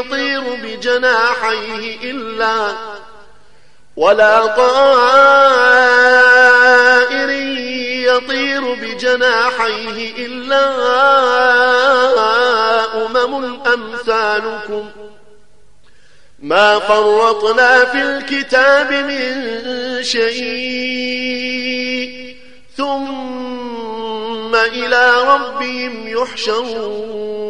يطير بجناحيه إلا ولا طائر يطير بجناحيه إلا أمم أمثالكم. ما فرطنا في الكتاب من شيء ثم إلى ربهم يحشرون.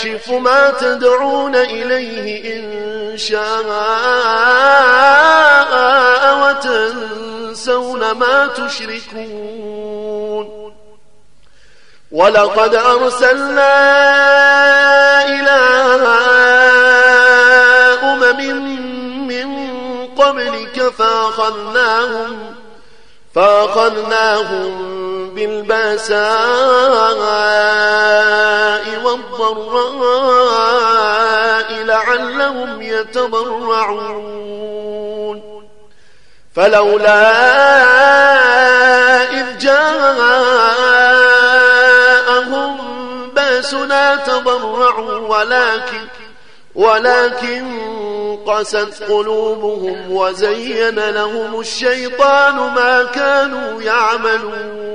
فيكشف ما تدعون إليه إن شاء وتنسون ما تشركون. ولقد أرسلنا إلى أمم من قبلك فأخذناهم فأخذناهم بالباساء والضراء لعلهم يتضرعون. فلولا إذ جاءهم باسنا تضرعوا ولكن ولكن قست قلوبهم وزين لهم الشيطان ما كانوا يعملون.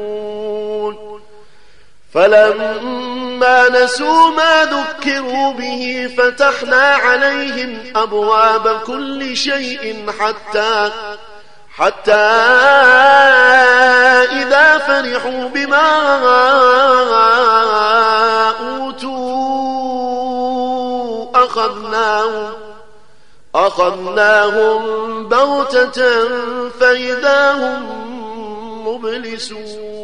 فلما نسوا ما ذكروا به فتحنا عليهم أبواب كل شيء حتى حتى إذا فرحوا بما أوتوا أخذناهم أخذناهم بغتة فإذا هم مبلسون